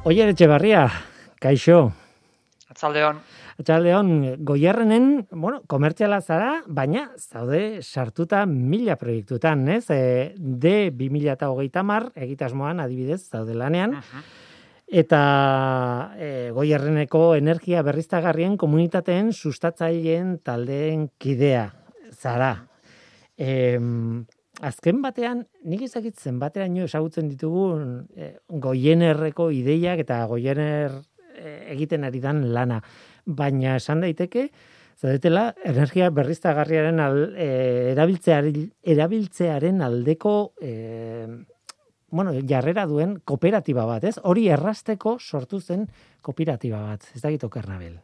Oier Etxebarria, kaixo. Atzaldeon. Atzaldeon, goierrenen, bueno, komertziala zara, baina zaude sartuta mila proiektutan, ez? E, D 2008 mar, egitasmoan adibidez, zaude lanean. Eta e, goierreneko energia berriztagarrien komunitateen sustatzaileen taldeen kidea zara. E, azken batean, nik ezakitzen batean ezagutzen ditugu e, goienerreko ideiak eta goiener e, egiten ari dan lana. Baina esan daiteke, zaudetela, energia berriztagarriaren al, e, erabiltzearen, erabiltzearen aldeko e, bueno, jarrera duen kooperatiba bat, ez? Hori errasteko sortu zen kooperatiba bat. Ez dakit okernabel.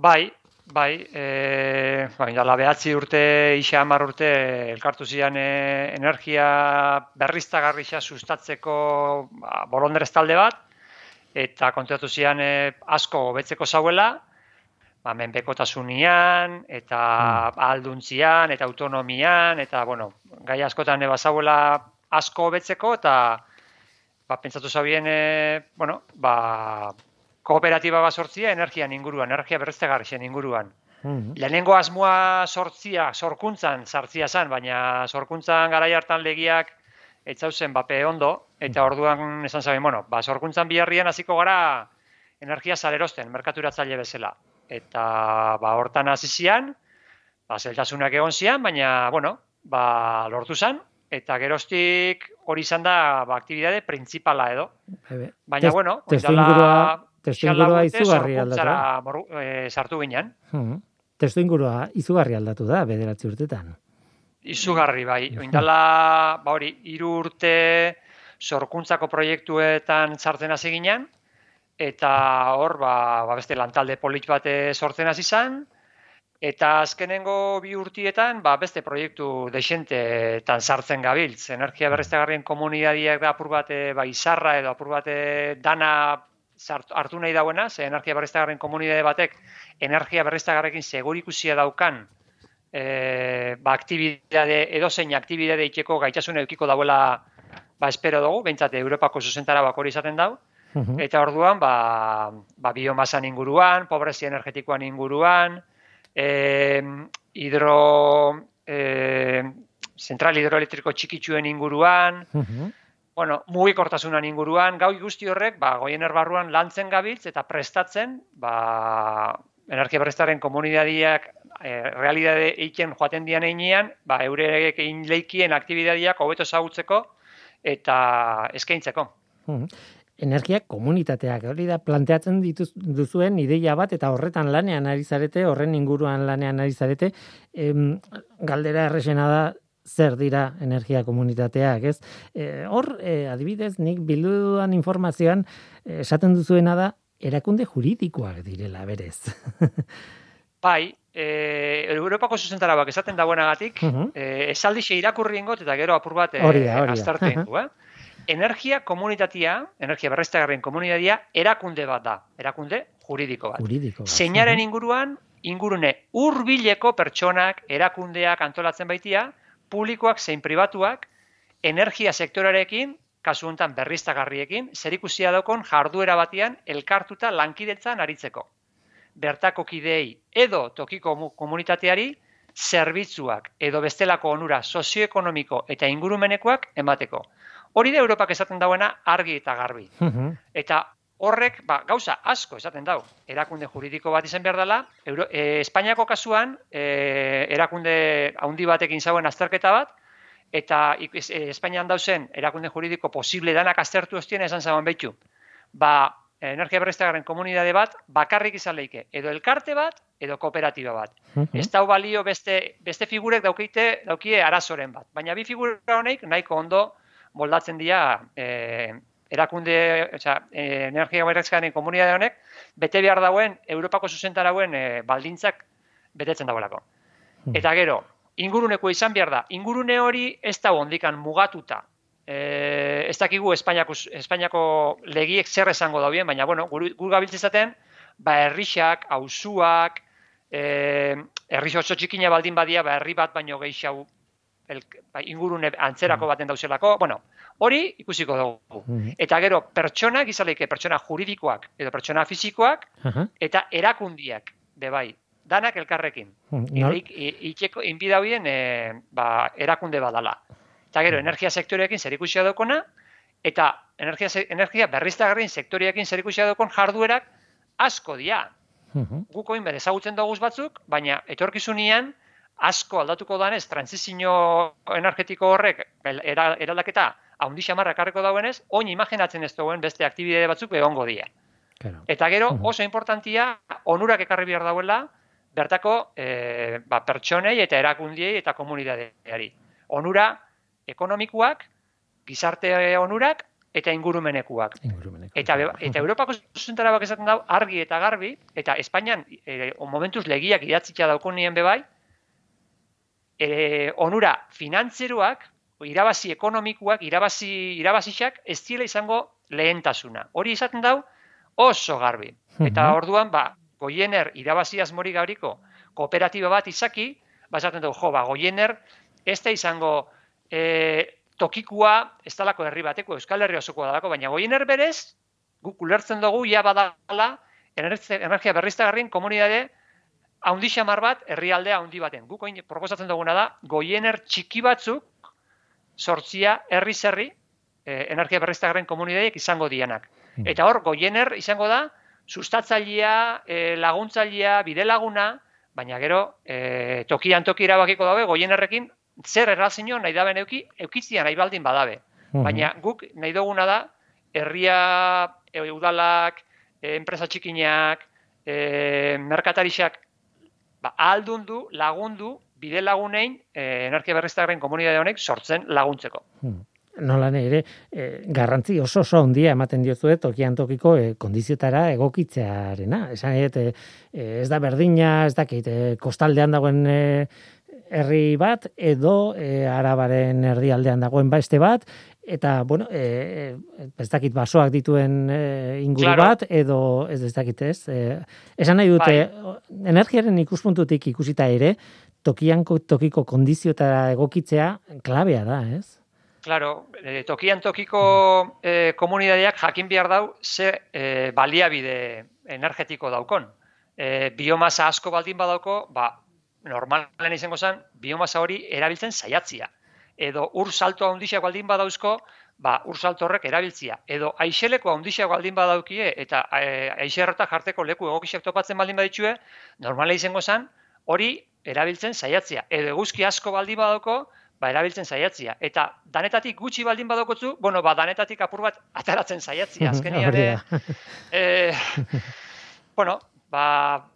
Bai, bai, e, bai, dala behatzi urte, isa hamar urte, elkartu zian e, energia berriztagarrisa sustatzeko ba, bolondrez talde bat, eta kontuatu zian e, asko betzeko zauela, ba, menpekotasunean, eta hmm. alduntzian, eta autonomian, eta, bueno, gai askotan eba zauela asko betzeko eta ba, pentsatu zabien, e, bueno, ba, kooperatiba bat sortzia energian inguruan, energia berreztegarrixen inguruan. Mm Lehenengo asmoa sortzia, sorkuntzan sartzia zen, baina sorkuntzan garai hartan legiak etzauzen bape ondo, eta orduan esan zaben, bueno, ba, sorkuntzan biharrian hasiko gara energia salerosten, merkaturatzaile bezala. Eta ba, hortan hasi zian, ba, zeltasunak egon zian, baina, bueno, ba, lortu zen, eta gerostik hori izan da ba, aktibidade principala edo. Baina, bueno, testu ingurua, testu ingurua izugarri aldatu. E, sartu ginen. Hmm. Testu ingurua izugarri aldatu da, bederatzi urtetan. Izugarri, bai. Oindala, ba hori, iru urte sorkuntzako proiektuetan sartzen hasi ginen, eta hor, ba, ba beste lantalde polit bate sortzen hasi izan, Eta azkenengo bi urtietan, ba, beste proiektu desentetan sartzen gabiltz. Energia berriztegarrien komunidadiak da apur bate ba, izarra edo apur bate dana hartu nahi dauena, ze energia berriztegarrien komunidade batek energia berriztegarrekin segurikusia daukan e, ba, aktibidade, edo zein aktibidade itxeko gaitasun edukiko dauela ba, espero dugu, behintzate Europako zuzentara bakori izaten dau. Eta orduan, ba, ba, biomasan inguruan, pobrezia energetikoan inguruan, eh, hidro, eh, zentral hidroelektriko txikitsuen inguruan, uh bueno, mugikortasunan inguruan, gau guzti horrek, ba, goien erbarruan lantzen gabiltz eta prestatzen, ba, energia berreztaren komunidadiak e, realidade eiken joaten dian einean, ba, eurek egin leikien aktibidadiak hobeto zagutzeko eta eskaintzeko. Energia komunitateak hori da planteatzen dituz duzuen ideia bat eta horretan lanean ari zarete horren inguruan lanean ari zarete. Em, galdera erresena da zer dira energia komunitateak ez e, hor e, adibidez nik bildu duan informazioan e, esaten duzuena da erakunde juridikoak direla berez bai E, Europako zuzentarabak esaten dagoenagatik, uh -huh. e, esaldixe irakurri ingot eta gero apur bat e, aztarte ingo, eh? energia komunitatea, energia berreztagarrien komunitatea, erakunde bat da, erakunde juridiko bat. Juridiko Zeinaren inguruan, ingurune hurbileko pertsonak, erakundeak antolatzen baitia, publikoak zein pribatuak, energia sektorarekin, kasu honetan berriztagarriekin, zerikusia daukon jarduera batean elkartuta lankidetzan aritzeko. Bertako kidei edo tokiko komunitateari, zerbitzuak edo bestelako onura sozioekonomiko eta ingurumenekoak emateko. Hori da Europak esaten dauena argi eta garbi. Eta horrek, ba, gauza asko esaten dau. Erakunde juridiko bat izan behar dela. Euro, e, Espainiako kasuan, e, erakunde handi batekin zauen azterketa bat, eta e, Espainian dauzen erakunde juridiko posible danak aztertu ostien esan zauen behitu. Ba, energia berreztagaren komunidade bat, bakarrik izan leike. Edo elkarte bat, edo kooperatiba bat. Ez dau balio beste, beste figurek daukeite, daukie arazoren bat. Baina bi figura honek nahiko ondo, moldatzen dira e, erakunde, oza, e, energia berrezkaren komunidade honek, bete behar dauen, Europako zuzentarauen e, baldintzak betetzen dagoelako. Hmm. Eta gero, inguruneko izan behar da, ingurune hori ez da ondikan mugatuta. E, ez dakigu Espainiako, Espainiako legiek zer esango daubien, baina, bueno, gur gabiltzezaten, ba, herrixak, hausuak, e, herri oso txikina baldin badia, ba, herri bat baino gehiago el, ba, ingurune antzerako mm. baten dauzelako, bueno, Hori ikusiko dugu. Mhm. Eta gero, pertsonak, izaleike pertsona juridikoak edo pertsona fisikoak, Aha. eta erakundiak, bebai, danak elkarrekin. Nor- Nor... Itxeko inbidauen e, ba, erakunde badala. Eta gero, energia sektoreekin zer ikusia daukona, eta energia, energia berriztagarrien sektoreekin zer ikusia daukon jarduerak asko dira. Mhm. Guk oin ezagutzen dugu batzuk, baina etorkizunean asko aldatuko danez, transizio energetiko horrek eraldaketa haundi xamarra ekarriko dauenez, oin imaginatzen ez duen beste aktibidade batzuk egongo dira. Claro. Eta gero, oso importantia, onurak ekarri behar dauela, bertako e, ba, pertsonei eta erakundiei eta komunidadeari. Onura ekonomikoak, gizarte onurak eta ingurumenekuak. Ingurumeneko. Eta, eta Europako zuzentarabak esaten dau argi eta garbi, eta Espainian e, momentuz legiak idatzitza daukonien bebai, e, onura finantzeroak, irabazi ekonomikoak, irabazi, irabazixak, ez diela izango lehentasuna. Hori izaten dau oso garbi. Eta Mhm. orduan, ba, goiener irabazi asmori gauriko kooperatiba bat izaki, ba, esaten dugu, jo, ba, goiener ez da izango e, tokikua, ez dalako herri bateko, Euskal Herri osokoa dalako, baina goiener berez, guk ulertzen dugu, ia badala, energia berriztagarrien komunidade haundi xamar bat, herrialde haundi baten. Guk oin proposatzen duguna da, goiener txiki batzuk, sortzia herri zerri, eh, energia berriztagarrien komunidadek izango dianak. Mhm. Eta hor, goiener izango da, sustatzailea, eh, laguntzailea, bidelagun,a baina gero, eh, tokian toki erabakiko dabe, goienerrekin, zer errazio nahi daben euki, eukitzia nahi baldin badabe. Mhm. Baina guk nahi duguna da, herria, e, udalak, e, enpresa txikinak, e, merkatarixak, ba, ahaldundu, lagundu, bide lagunein, e, energia berriztagarren komunidade honek sortzen laguntzeko. Mhm. Nola ere, e, garrantzi oso oso handia ematen diozue tokian tokiko e, kondiziotara egokitzearena. Esan dut, e, ez da berdina, ez dakit, e, kostaldean dagoen e, herri bat, edo e, arabaren erdialdean dagoen beste bat, eta, bueno, e, ez dakit basoak dituen e, inguru Claro. bat, edo ez ez dakit ez. E, esan nahi dute, o- energiaren ikuspuntutik ikusita ere, tokian ko- tokiko kondiziotara egokitzea klabea da, ez? Claro, e, tokian tokiko e, komunidadeak jakin behar dau ze e, baliabide energetiko daukon. E, biomasa asko baldin badauko, ba, normalen izango zen, biomasa hori erabiltzen saiatzia. Edo ur salto handixak baldin badauzko, ba, ur salto horrek erabiltzia. Edo aixeleko handixak baldin badaukie, eta e, aixerrotak jarteko leku egokixak topatzen baldin baditxue, normalen izango zen, hori erabiltzen saiatzia. Edo eguzki asko baldin badauko, ba, erabiltzen saiatzia. Eta danetatik gutxi baldin badokotzu, bueno, ba, danetatik apur bat ataratzen saiatzia. Azkenian, Hori eh, da. eh, bueno, ba,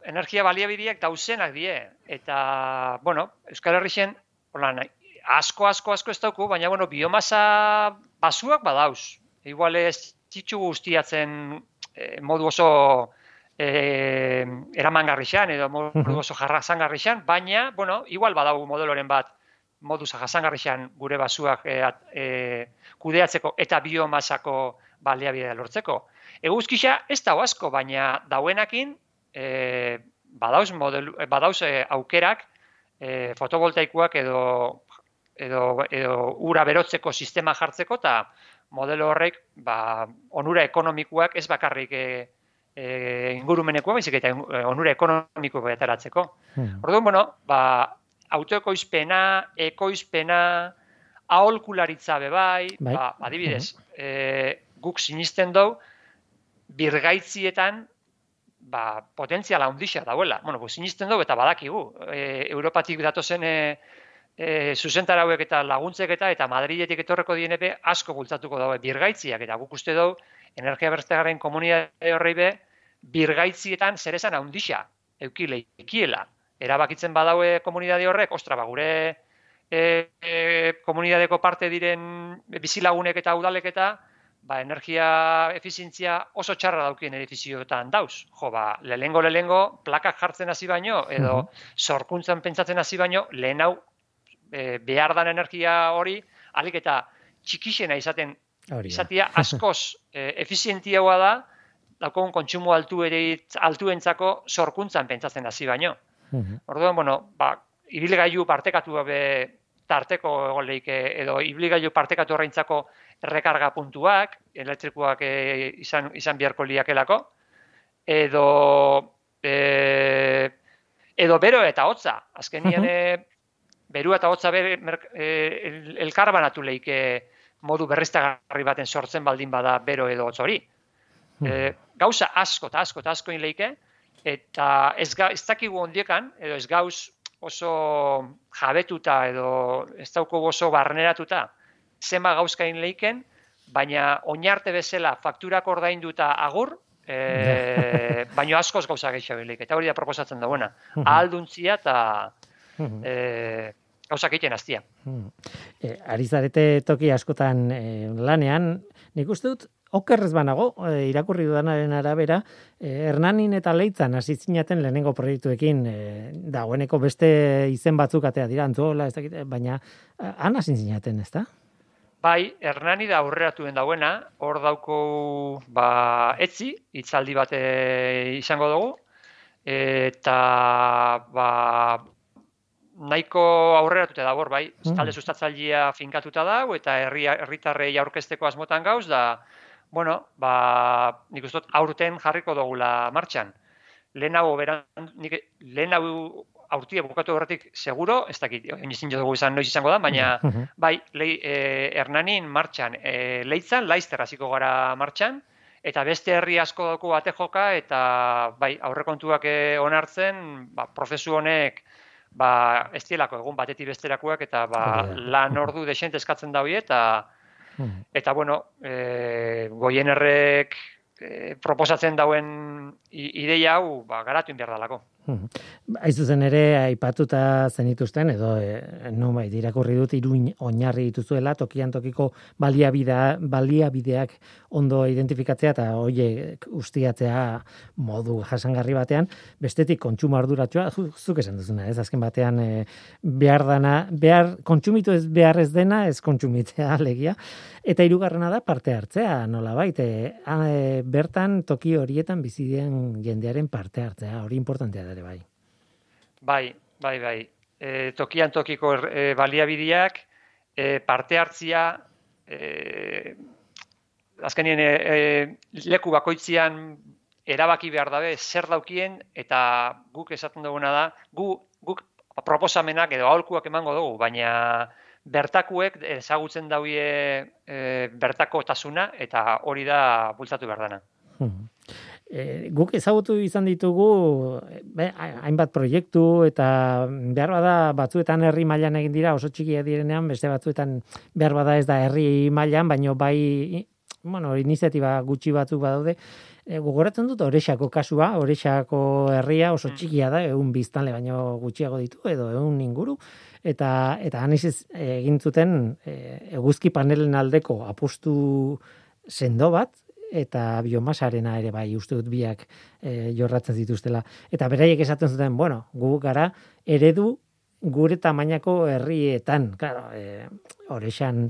energia baliabideak dauzenak die. Eta, bueno, Euskal Herrixen, hola, nahi, asko, asko, asko ez dauku, baina, bueno, biomasa basuak badauz. Igual ez txitsu guztiatzen eh, modu oso eh, eramangarrixan, edo modu oso jarrazangarrixan, baina, bueno, igual badau modeloren bat, modu jasangarrixan gure basuak e, at- e, kudeatzeko eta biomasako baliabidea lortzeko. Eguzkisa ez dago asko, baina dauenakin e, badauz, modelu, badauz e, aukerak e, fotovoltaikoak edo, edo, edo ura berotzeko sistema jartzeko eta modelo horrek ba, onura ekonomikoak ez bakarrik e, e, ingurumenekoa, baizik eta e, onura ekonomikoak ateratzeko. Mhm. Orduan, bueno, ba, autoekoizpena, ekoizpena, aholkularitza bebai, Bai. ba, adibidez, e, guk sinisten dugu, birgaitzietan, ba, potentziala handixa dauela. Bueno, guk sinisten dugu eta badakigu. E, Europatik datozen e, e, zuzentarauek eta laguntzek eta eta Madridetik etorreko dienepe asko bultzatuko daue birgaitziak eta guk uste dugu energia berriztagarrien komunitate horrei be birgaitzietan zer esan handixa eukile ikiela. Erabakitzen badaue komunitate horrek, ostra, ba, gure e, e, komunidadeko parte diren bizilagunek eta udalek eta ba, energia efizientzia oso txarra daukien edifizioetan dauz. Jo, ba, lehengo lehengo plakak jartzen hasi baino, edo sorkuntzan pentsatzen hasi baino, lehen hau e, behar dan energia hori, alik eta txikixena izaten. Izatia askoz e, efizientiagoa da, daukogun kontsumo altu altuentzako sorkuntzan pentsatzen hasi baino. Mhm. Orduan, bueno, ba, ibilgailu partekatu gabe tarteko egon leike, edo ibilgailu partekatu horreintzako rekarga puntuak, elektrikoak e, izan, izan biharko liakelako, edo, e, edo bero eta hotza. Azkenien, e, beru eta hotza ber, e, elkar banatu leike modu berriztagarri baten sortzen baldin bada bero edo hori. E, gauza asko eta asko eta asko leike, eta ez, ga, ez dakigu ondiekan, edo ez gauz oso jabetuta edo ez dauko oso barneratuta, zema gauzkain leiken, baina oinarte bezala fakturak ordainduta agur, e, baina askoz gauza gehiago leik. Eta hori da proposatzen dagoena. Ahalduntzia eta e, gauzak egiten aztia. E, Arizarete toki askotan e, lanean, nik uste dut, okerrez banago, e, irakurri dudanaren arabera, e, Hernanin eta Leitzan hasi zinaten lehenengo proiektuekin, e, dagoeneko beste izen batzuk atea dira, antzola, ez dakit, baina han hasi zinaten, ez da? Bai, Hernani da aurreratu den dauena, hor dauko ba, etzi, itzaldi bat izango dugu, eta ba, nahiko aurreratuta dago, bai, mm. talde sustatzailea finkatuta dago, eta herritarrei aurkezteko asmotan gauz, da, bueno, ba, nik uste aurten jarriko dugula martxan. Lehenago, beran, nik, lehenago aurtia bukatu horretik seguro, ez dakit, ezin dugu izan noiz izango da, baina bai, lei, e, Hernanin martxan, e, leitzan, laizter hasiko gara martxan, eta beste herri asko dugu bate joka, eta bai, aurrekontuak e, onartzen, ba, prozesu honek, ba, ez dielako egun batetik besterakoak, eta ba, lan ordu desent eskatzen da eta eta bueno, e, goien errek e, proposatzen dauen ideia hau, ba, garatu inbiar dalako. Aizu zen ere, aipatuta zenituzten, edo e, no, bai, dirakurri dut, iruin oinarri dituzuela, tokian tokiko baliabidea, baliabideak ondo identifikatzea eta hoie ustiatzea modu jasangarri batean, bestetik kontsumo arduratua, zuk esan duzuna, ez? Azken batean e, behar dana, behar, kontsumitu ez behar ez dena, ez kontsumitzea legia, eta hirugarrena da parte hartzea, nola baite, e, bertan toki horietan bizideen jendearen parte hartzea, hori importantea da ere bai. Bai, bai, bai. E, tokian tokiko e, baliabideak e, parte hartzia e, azkenien e, e, leku bakoitzian erabaki behar dabe zer daukien eta guk esaten duguna da gu, guk proposamenak edo aholkuak emango dugu, baina bertakuek ezagutzen dauie e, bertako tasuna eta hori da bultzatu behar dana. Hmm e, guk ezagutu izan ditugu be, hainbat proiektu eta behar bada batzuetan herri mailan egin dira oso txikia direnean beste batzuetan behar bada ez da herri mailan baino bai bueno, iniziatiba gutxi batzuk badaude e, gogoratzen dut Orexako kasua Orexako herria oso mm. txikia da egun biztanle baino gutxiago ditu edo egun inguru eta eta aniz egin zuten e, eguzki panelen aldeko apostu sendo bat eta biomasarena ere bai uste dut biak e, jorratzen zituztela. Eta beraiek esaten zuten, bueno, gu gara eredu gure tamainako herrietan, claro, e, orexan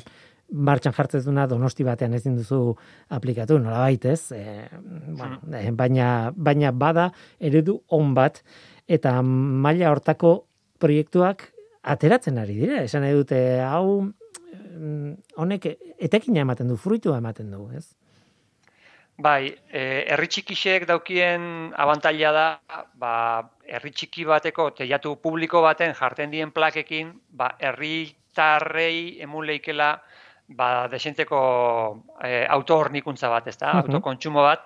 martxan jartzen duna donosti batean ezin duzu aplikatu, nola baitez, e, bueno, e, baina, baina bada eredu on bat, eta maila hortako proiektuak ateratzen ari dira, esan edute, hau, honek etekina ematen du, fruitua ematen du, ez? Bai, eh, herri txikixek daukien abantaila da, ba, herri txiki bateko teiatu publiko baten jarten dien plakekin, ba, herri tarrei emun leikela, ba, desenteko e, autohornikuntza bat, ez da, autokontsumo bat,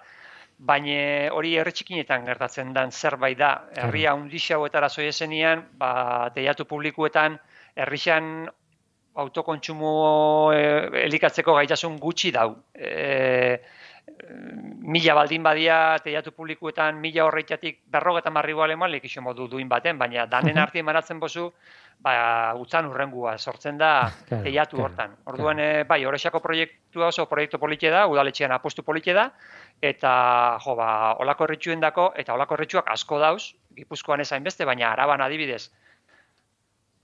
baina hori herri txikinetan gertatzen den zerbait da. Herria undixau eta razoi esenian, ba, teiatu publikuetan, herrixan autokontsumo e, elikatzeko gaitasun gutxi dau. E, mila baldin badia teiatu publikuetan mila horreitatik berrogeta marri gualeman lekixo modu duin baten, baina danen arti emanatzen bozu, ba, utzan urrengua sortzen da teiatu hortan. Orduan, eh, bai, horrexako proiektua oso proiektu politxe da, udaletxean apostu politxe da, eta jo, ba, olako erritxuen dako, eta olako erritxuak asko dauz, gipuzkoan ezain beste, baina araban adibidez,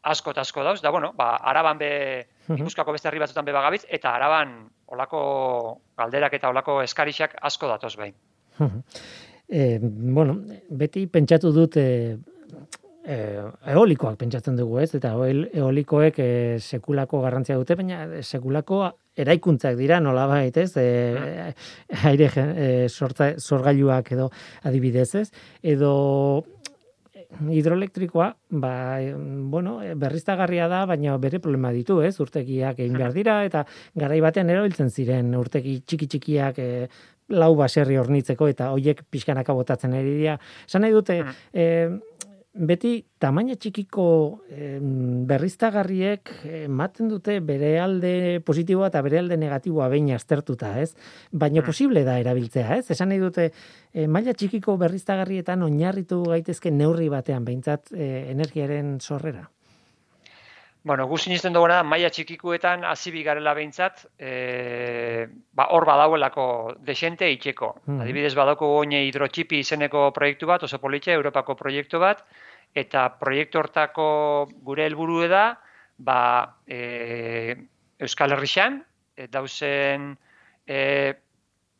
asko eta asko dauz, da bueno, ba, araban be, Gipuzkoako beste herri batzutan be bagabitz, eta araban olako galderak eta olako eskarixak asko datoz behin. e, bueno, beti pentsatu dut e, e, eolikoak pentsatzen dugu ez, eta eolikoek e, sekulako garrantzia dute, baina sekulako eraikuntzak dira nola ez? E, aire e, sortza, sorgailuak edo adibidez, ez? Edo hidroelektrikoa, ba, bueno, berriztagarria da, baina bere problema ditu, ez? Urtegiak egin behar dira, eta garai batean erabiltzen ziren urtegi txiki-txikiak e, lau baserri hornitzeko, eta hoiek pixkanaka botatzen eri dira. Esan nahi dute, e, beti tamaina txikiko berriztagarriek ematen dute bere alde positiboa eta bere alde negatiboa behin aztertuta, ez? Baina mm. posible da erabiltzea, ez? Esan nahi dute e, maila txikiko berriztagarrietan oinarritu gaitezke neurri batean behintzat e, energiaren sorrera. Bueno, gu sinisten duguna da, maila txikikuetan hasi bigarela behintzat, e, ba, hor badauelako desente itxeko. Mm Adibidez, badauko goine hidrotxipi izeneko proiektu bat, oso politxe, Europako proiektu bat, eta proiektu hortako gure helburu da, ba, e, Euskal Herrixan, e, dauzen, e,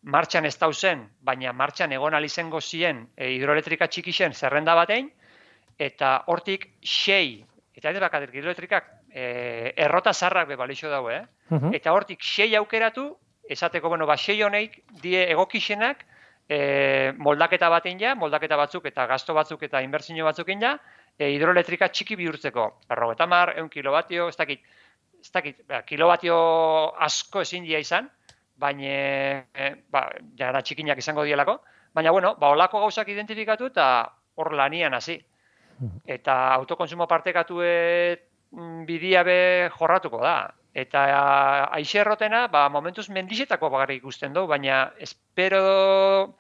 martxan ez dauzen, baina martxan egon alizengo zien e, hidroelektrika txikixen zerrenda batein, eta hortik sei eta ez bakatik hidroelektrikak e, errota zarrak be balixo dago, eh? Eta hortik sei aukeratu, esateko, bueno, ba, sei honeik die egokixenak e, moldaketa batein ja, moldaketa batzuk eta gasto batzuk eta inbertsio batzuk ja, e, hidroelektrika txiki bihurtzeko. Berro eta mar, eun kilobatio, ez dakit, ez dakit, ba, kilobatio asko ezin dia izan, baina, e, ba, jara txikinak izango dielako, baina, bueno, ba, olako gauzak identifikatu eta hor lanian hasi eta autokonsumo partekatue mm, bidia be jorratuko da. Eta aixe errotena, ba, momentuz mendizetako bagarrik ikusten du, baina espero,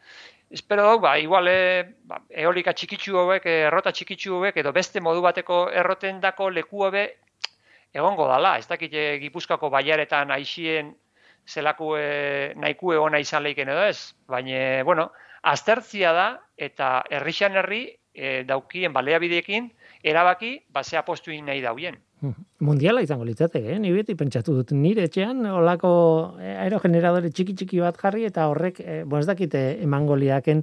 espero dugu, ba, igual, e, ba, eolika txikitsu hauek, errota txikitsu hauek, edo beste modu bateko erroten dako leku hobe egongo dala. Ez dakit e, gipuzkako baiaretan aixien zelako e, nahikue ona izan leiken edo ez. Baina, bueno, aztertzia da, eta herrixan herri e, daukien baleabideekin erabaki basea postu nahi dauien. Hmm. Mundiala izango litzateke, eh? ni beti pentsatu dut nire etxean olako eh, aerogeneradore txiki txiki bat jarri eta horrek, eh, bon ez dakite emango liaken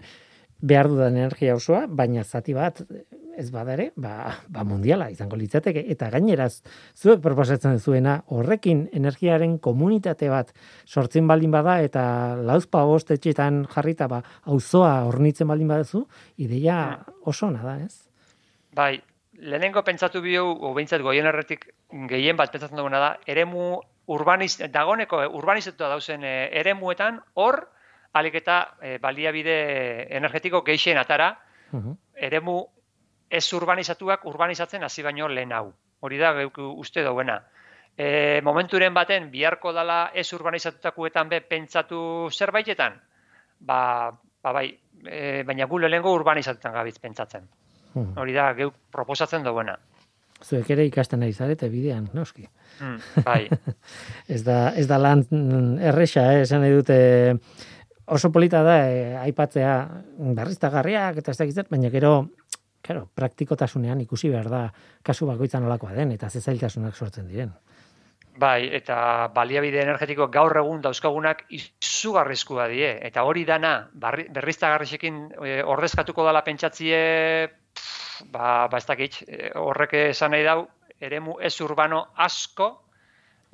behar dudan energia osoa, baina zati bat ez badare, ba, ba mundiala izango litzateke eta gaineraz zuek proposatzen zuena horrekin energiaren komunitate bat sortzen baldin bada eta lauzpa bost etxetan jarrita ba auzoa hornitzen baldin baduzu, ideia oso ona da, ez? Bai, lehenengo pentsatu bio, o behintzat goien erretik gehien bat pentsatzen duguna da, eremu urbaniz, dagoneko urbanizatuta dauzen eh, eremuetan, hor, alik eta e, baliabide energetiko geixen atara, eremu ez urbanizatuak urbanizatzen hasi baino lehen hau. Hori da geuku uste dauena. E, momenturen baten biharko dala ez urbanizatutakoetan be pentsatu zerbaitetan, ba, ba bai, e, baina gu lehengo urbanizatutan gabiz pentsatzen. Hori da geuk proposatzen dauena. Zuek ere ikasten ari zarete bidean, noski. Mm, bai. ez, da, ez da lan erresa, eh? esan dute oso polita da eh, aipatzea berriztagarriak eta ez dakitzen, baina gero claro, praktikotasunean ikusi behar da kasu bakoitzan olakoa den eta zezailtasunak sortzen diren. Bai, eta baliabide energetiko gaur egun dauzkagunak izugarrizkoa die eta hori dana berriztagarrixekin e, ordezkatuko dala pentsatzie ba, ba ez dakit, e, horrek esan nahi dau eremu ez urbano asko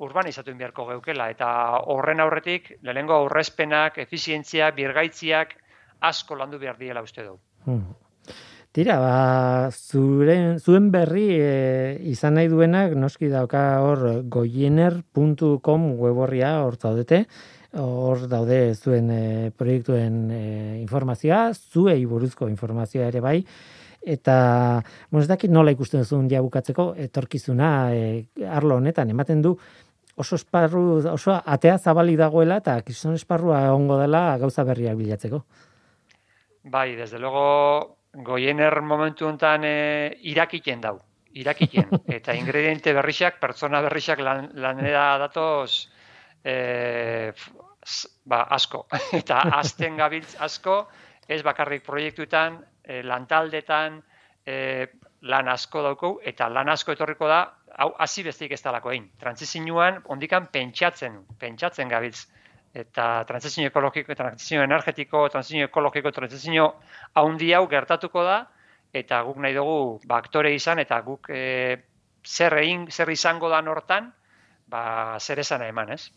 urbanizatu beharko geukela eta horren aurretik lehengo aurrezpenak, efizientziak, birgaitziak asko landu behar diela uste du. Hmm. Tira, ba, zuren, zuen berri e, izan nahi duenak, noski dauka hor goiener.com weborria hor zaudete, hor daude zuen e, proiektuen e, informazioa, zuei buruzko informazioa ere bai, eta bueno, ez dakit nola ikusten zuen ja bukatzeko etorkizuna e, arlo honetan ematen du. Oso esparru oso atea zabali dagoela eta kriston esparrua egongo dela gauza berriak bilatzeko. Bai, desde luego goiener momentu hontan e, irakiten dau. Irakiten eta ingrediente berrixak, pertsona berrixak lan, lanera datoz e, ba, asko. eta azten gabiltz asko, ez bakarrik proiektuetan, e, lantaldetan, e, lan asko dauko, eta lan asko etorriko da, hau hasi besteik ez talako egin. Trantzizioan, ondikan pentsatzen, pentsatzen gabiltz. Eta trantzizio ekologiko, trantzizio energetiko, trantzizio ekologiko, trantzizio haundi hau gertatuko da, eta guk nahi dugu baktore izan, eta guk e, zer, egin, zer izango da nortan, ba, zer esana eman, ez?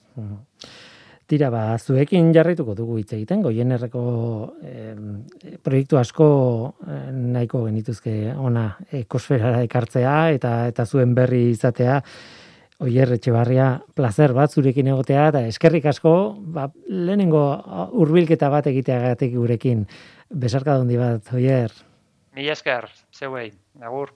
Tira, ba, zuekin jarraituko dugu hitz egiten, goienerreko proiektu asko eh, nahiko genituzke ona ekosferara ekartzea eta eta zuen berri izatea. Oier Etxebarria, placer bat zurekin egotea eta eskerrik asko, ba, lehenengo hurbilketa bat egiteagatik gurekin. Besarka dondi bat, Oier. Mila esker, zeuei, agur.